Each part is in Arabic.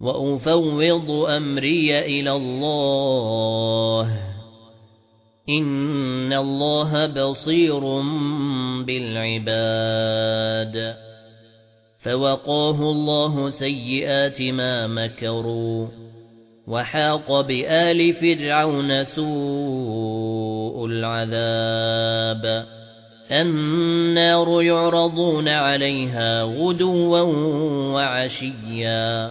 وأفوض أمري إلى الله. إن الله بصير بالعباد. فوقاه الله سيئات ما مكروا. وحاق بآل فرعون سوء العذاب. النار يعرضون عليها غدوا وعشيا.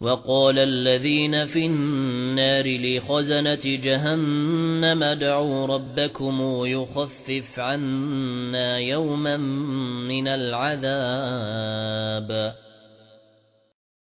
وَقَالَ الَّذِينَ فِي النَّارِ لِخَزَنَةِ جَهَنَّمَ ادْعُوا رَبَّكُمْ يُخَفِّفْ عَنَّا يَوْمًا مِنَ الْعَذَابِ.